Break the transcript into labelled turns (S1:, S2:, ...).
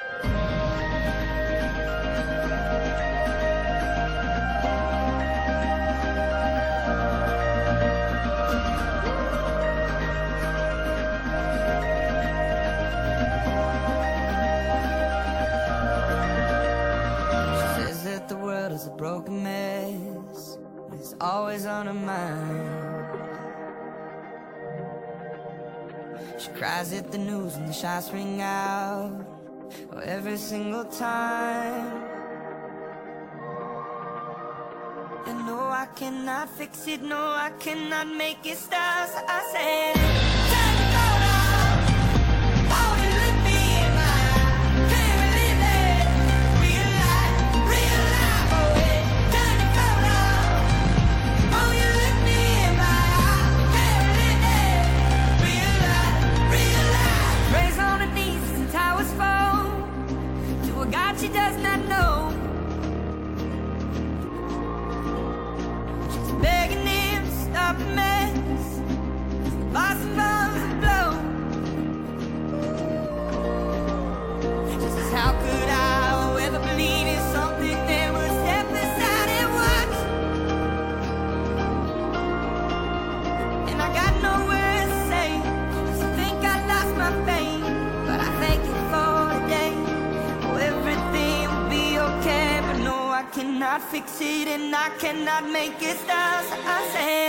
S1: She says that the world is a broken mess It's always on her mind. She cries at the news when the shots ring out every single time. And no, I cannot fix it, no, I cannot make it stop. So I said. that know. cannot fix it and I cannot make it stop. I say.